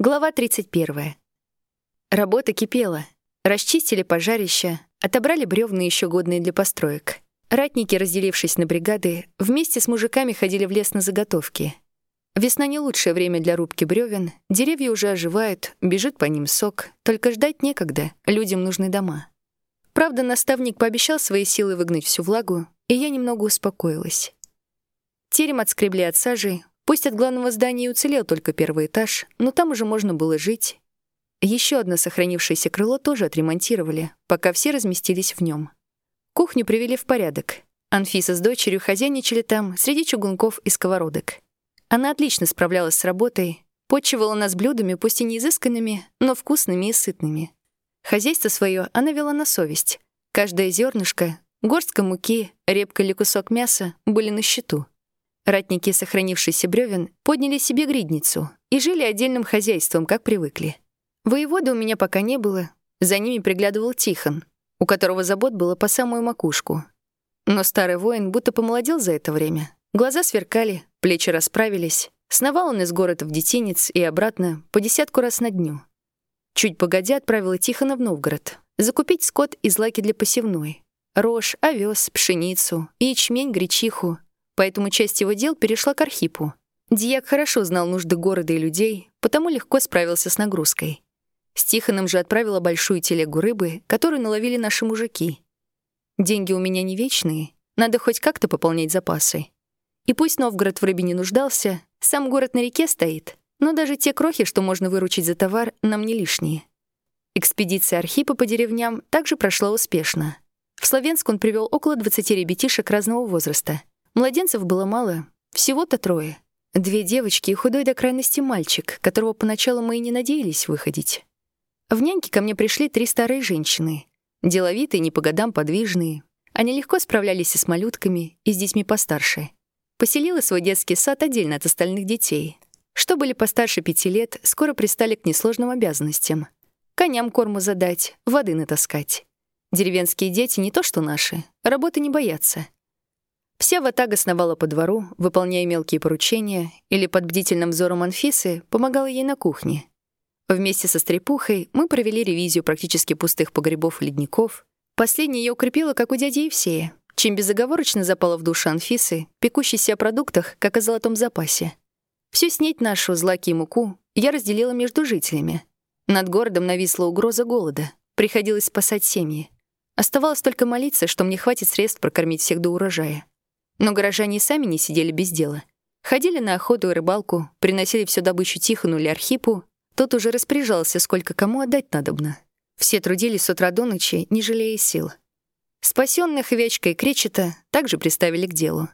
Глава 31. Работа кипела. Расчистили пожарища, отобрали бревна еще годные для построек. Ратники, разделившись на бригады, вместе с мужиками ходили в лес на заготовки. Весна не лучшее время для рубки бревен, деревья уже оживают, бежит по ним сок, только ждать некогда, людям нужны дома. Правда, наставник пообещал свои силы выгнать всю влагу, и я немного успокоилась. Терем отскребли от сажи, пусть от главного здания и уцелел только первый этаж, но там уже можно было жить. Еще одно сохранившееся крыло тоже отремонтировали, пока все разместились в нем. Кухню привели в порядок. Анфиса с дочерью хозяйничали там, среди чугунков и сковородок. Она отлично справлялась с работой, почивала нас блюдами, пусть и не изысканными, но вкусными и сытными. Хозяйство свое она вела на совесть. Каждое зернышко, горстка муки, репка или кусок мяса были на счету. Ратники сохранившиеся бревен подняли себе гридницу и жили отдельным хозяйством, как привыкли. Воевода у меня пока не было, за ними приглядывал Тихон, у которого забот было по самую макушку. Но старый воин будто помолодел за это время. Глаза сверкали, плечи расправились. Сновал он из города в детинец и обратно по десятку раз на дню. Чуть погодя отправила Тихона в Новгород. Закупить скот и злаки для посевной. Рожь, овес, пшеницу, ячмень, гречиху, поэтому часть его дел перешла к Архипу. Дьяк хорошо знал нужды города и людей, потому легко справился с нагрузкой. С Тихоном же отправила большую телегу рыбы, которую наловили наши мужики. Деньги у меня не вечные, надо хоть как-то пополнять запасы. И пусть Новгород в рыбе не нуждался, сам город на реке стоит, но даже те крохи, что можно выручить за товар, нам не лишние. Экспедиция Архипа по деревням также прошла успешно. В Словенск он привел около 20 ребятишек разного возраста — Младенцев было мало, всего-то трое. Две девочки и худой до крайности мальчик, которого поначалу мы и не надеялись выходить. В няньки ко мне пришли три старые женщины. Деловитые, не по годам подвижные. Они легко справлялись и с малютками, и с детьми постарше. Поселила свой детский сад отдельно от остальных детей. Что были постарше пяти лет, скоро пристали к несложным обязанностям. Коням корму задать, воды натаскать. Деревенские дети не то что наши, работы не боятся — Вся ватага сновала по двору, выполняя мелкие поручения, или под бдительным взором Анфисы помогала ей на кухне. Вместе со стрепухой мы провели ревизию практически пустых погребов и ледников. Последняя ее укрепила, как у дяди Евсея, чем безоговорочно запала в душу Анфисы, пекущейся о продуктах, как о золотом запасе. Всю снеть нашу, злаки и муку, я разделила между жителями. Над городом нависла угроза голода. Приходилось спасать семьи. Оставалось только молиться, что мне хватит средств прокормить всех до урожая. Но горожане сами не сидели без дела. Ходили на охоту и рыбалку, приносили всю добычу Тихону или Архипу. Тот уже распоряжался, сколько кому отдать надобно. Все трудились с утра до ночи, не жалея сил. Спасенных Вечка и Кречета также приставили к делу.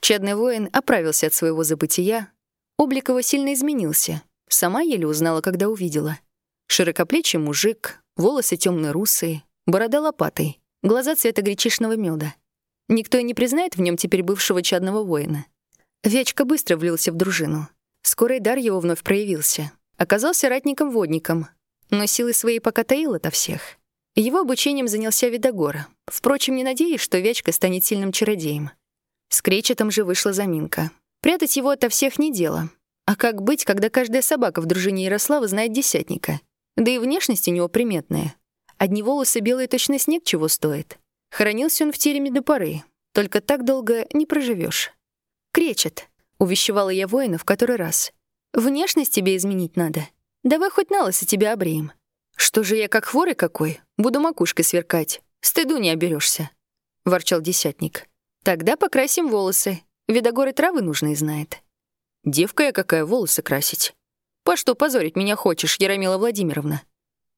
Чадный воин оправился от своего забытия. Облик его сильно изменился. Сама еле узнала, когда увидела. Широкоплечий мужик, волосы темно-русые, борода лопатой, глаза цвета гречишного меда. Никто и не признает в нем теперь бывшего чадного воина. Вячка быстро влился в дружину. Скоро и дар его вновь проявился. Оказался ратником-водником, но силы свои пока таил ото всех. Его обучением занялся Видогора. Впрочем, не надеясь, что Вячка станет сильным чародеем. С Кречетом же вышла заминка. Прятать его ото всех не дело. А как быть, когда каждая собака в дружине Ярослава знает десятника? Да и внешность у него приметная. Одни волосы белые точно снег чего стоит. Хранился он в тереме до поры. Только так долго не проживешь. «Кречет», — увещевала я воина в который раз. «Внешность тебе изменить надо. Давай хоть на лысо тебя обреем». «Что же я как хворый какой? Буду макушкой сверкать. Стыду не оберешься», — ворчал десятник. «Тогда покрасим волосы. Видогоры травы нужные знает». «Девка я какая волосы красить?» «По что позорить меня хочешь, Яромила Владимировна?»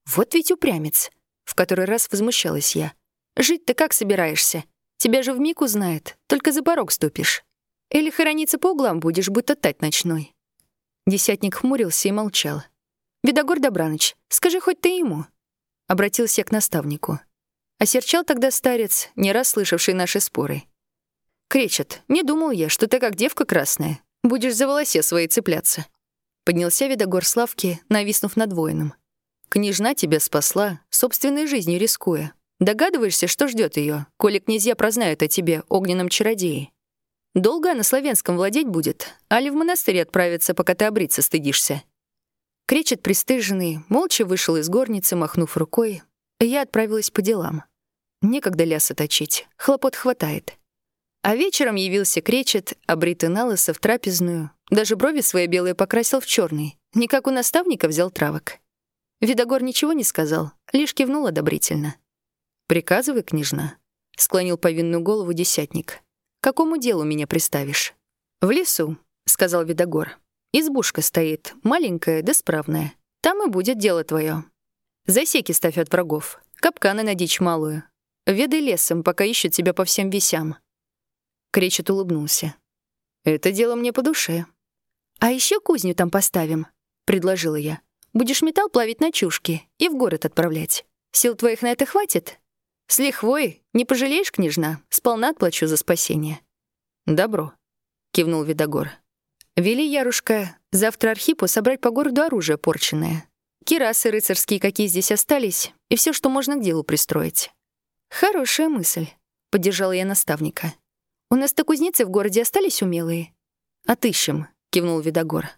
«Вот ведь упрямец», — в который раз возмущалась я. Жить-то как собираешься? Тебя же вмиг узнает, только за порог ступишь. Или хорониться по углам будешь, будто тать ночной». Десятник хмурился и молчал. «Видогор Добраныч, скажи хоть ты ему». Обратился я к наставнику. Осерчал тогда старец, не раз слышавший наши споры. «Кречет, не думал я, что ты как девка красная, будешь за волосе свои цепляться». Поднялся Видогор Славки, нависнув над воином. «Княжна тебя спасла, собственной жизнью рискуя. Догадываешься, что ждет ее, коли князья прознают о тебе, огненном чародее? Долго она славянском владеть будет, али в монастырь отправится, пока ты обриться стыдишься?» Кречет пристыженный, молча вышел из горницы, махнув рукой. Я отправилась по делам. Некогда ляса точить, хлопот хватает. А вечером явился кречет, обритый на лысо в трапезную, даже брови свои белые покрасил в черный, не как у наставника взял травок. Видогор ничего не сказал, лишь кивнул одобрительно. «Приказывай, княжна», — склонил повинную голову десятник. «Какому делу меня приставишь?» «В лесу», — сказал Видогор. «Избушка стоит, маленькая да справная. Там и будет дело твое. Засеки ставь от врагов, капканы на дичь малую. Ведай лесом, пока ищут тебя по всем весям. Кречет улыбнулся. «Это дело мне по душе». «А еще кузню там поставим», — предложила я. «Будешь металл плавить на чушке и в город отправлять. Сил твоих на это хватит? С лихвой не пожалеешь, княжна? Сполна отплачу за спасение». «Добро», — кивнул Видогор. «Вели, Ярушка, завтра Архипу собрать по городу оружие порченное. Кирасы рыцарские, какие здесь остались, и все, что можно к делу пристроить». «Хорошая мысль», — поддержала я наставника. У нас-то кузнецы в городе остались умелые. Отыщем, кивнул Видогор.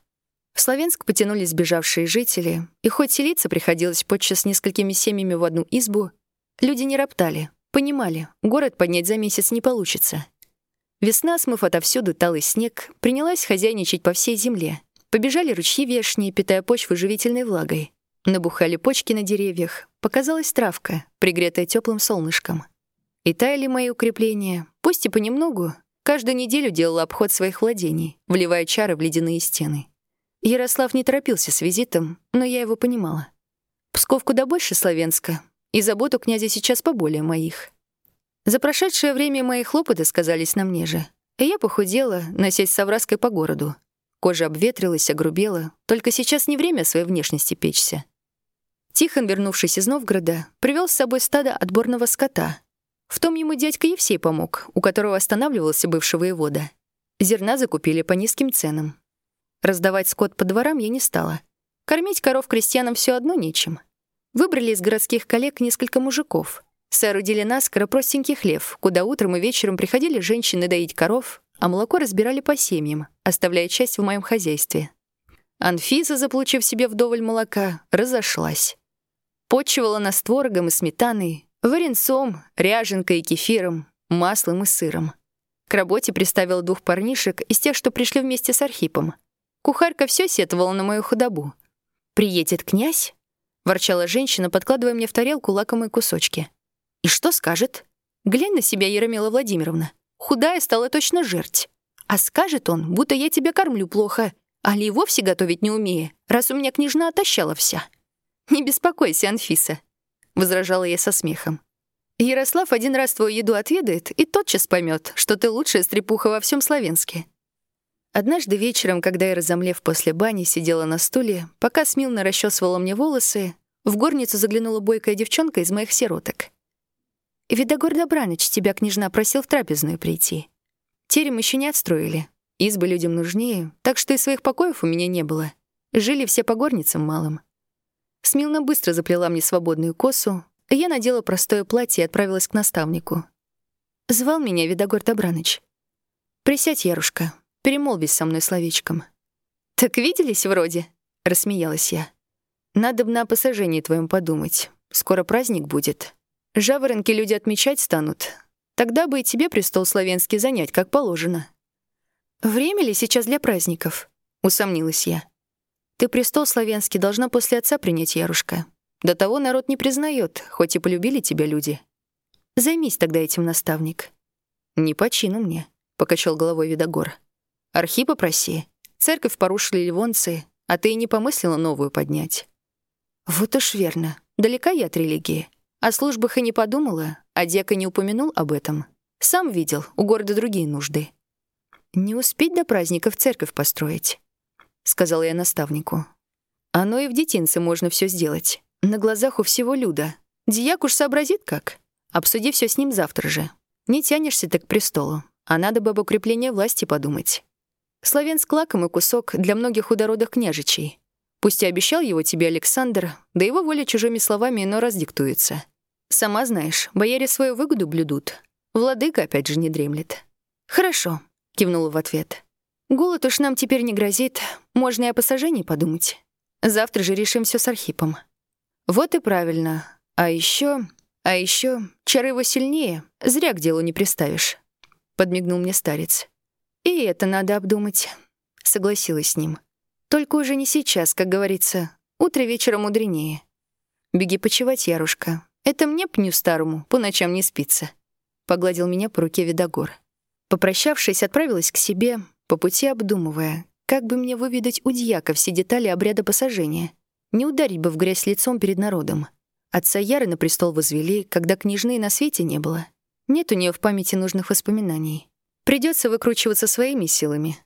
В Славянск потянулись сбежавшие жители, и хоть селиться приходилось подчас несколькими семьями в одну избу, люди не роптали, понимали, город поднять за месяц не получится. Весна, смыв отовсюду талый снег, принялась хозяйничать по всей земле. Побежали ручьи вешние, питая почву живительной влагой. Набухали почки на деревьях, показалась травка, пригретая теплым солнышком. И таяли мои укрепления, пусть и понемногу, каждую неделю делала обход своих владений, вливая чары в ледяные стены. Ярослав не торопился с визитом, но я его понимала. Псков куда больше Славянска, и заботу князя сейчас поболее моих. За прошедшее время мои хлопоты сказались на мне же, и я похудела, носясь с овраской по городу. Кожа обветрилась, огрубела, только сейчас не время своей внешности печься. Тихон, вернувшись из Новгорода, привел с собой стадо отборного скота, в том ему дядька Евсей помог, у которого останавливался бывший воевода. Зерна закупили по низким ценам. Раздавать скот по дворам я не стала. Кормить коров крестьянам все одно нечем. Выбрали из городских коллег несколько мужиков. Соорудили наскоро простенький хлев, куда утром и вечером приходили женщины доить коров, а молоко разбирали по семьям, оставляя часть в моем хозяйстве. Анфиса, заполучив себе вдоволь молока, разошлась. Почивала нас творогом и сметаной, Варенцом, ряженкой и кефиром, маслом и сыром. К работе приставил двух парнишек из тех, что пришли вместе с Архипом. Кухарка все сетовала на мою худобу. «Приедет князь?» — ворчала женщина, подкладывая мне в тарелку лакомые кусочки. «И что скажет?» «Глянь на себя, Яромила Владимировна. Худая стала точно жерть. А скажет он, будто я тебя кормлю плохо, а ли и вовсе готовить не умею, раз у меня княжна отощала вся. Не беспокойся, Анфиса, возражала я со смехом. Ярослав один раз твою еду отведает и тотчас поймет, что ты лучшая стрепуха во всем Славянске. Однажды вечером, когда я, разомлев после бани, сидела на стуле, пока Смилна расчесывала мне волосы, в горницу заглянула бойкая девчонка из моих сироток. «Видогор Добраныч тебя, княжна, просил в трапезную прийти. Терем еще не отстроили. Избы людям нужнее, так что и своих покоев у меня не было. Жили все по горницам малым. Смилна быстро заплела мне свободную косу, я надела простое платье и отправилась к наставнику. Звал меня Видогор Добраныч. «Присядь, Ярушка, перемолвись со мной словечком». «Так виделись вроде?» — рассмеялась я. «Надо б на посажении твоем подумать. Скоро праздник будет. Жаворонки люди отмечать станут. Тогда бы и тебе престол славянский занять, как положено». «Время ли сейчас для праздников?» — усомнилась я. Ты престол славянский должна после отца принять, Ярушка. До того народ не признает, хоть и полюбили тебя люди. Займись тогда этим, наставник. Не по чину мне, — покачал головой Видогор. Архипа проси. Церковь порушили ливонцы, а ты и не помыслила новую поднять. Вот уж верно. Далека я от религии. О службах и не подумала, а дьяка не упомянул об этом. Сам видел, у города другие нужды. Не успеть до праздников церковь построить сказал я наставнику. Оно и в детинце можно все сделать. На глазах у всего люда. Дьяк уж сообразит как. Обсуди все с ним завтра же. Не тянешься ты к престолу, а надо бы об укреплении власти подумать. Славянск лакомый кусок для многих худородых княжичей. Пусть и обещал его тебе Александр, да его воля чужими словами иной раз диктуется. Сама знаешь, бояре свою выгоду блюдут. Владыка опять же не дремлет. «Хорошо», — кивнула в ответ. Голод уж нам теперь не грозит, можно и о посажении подумать. Завтра же решим все с Архипом. Вот и правильно. А еще, а еще, чары его сильнее, зря к делу не приставишь. Подмигнул мне старец. И это надо обдумать. Согласилась с ним. Только уже не сейчас, как говорится. Утро вечером мудренее. Беги почевать, Ярушка. Это мне, пню старому, по ночам не спится. Погладил меня по руке Видогор. Попрощавшись, отправилась к себе, по пути обдумывая, как бы мне выведать у дьяка все детали обряда посажения. Не ударить бы в грязь лицом перед народом. Отца Яры на престол возвели, когда княжны на свете не было. Нет у нее в памяти нужных воспоминаний. Придется выкручиваться своими силами.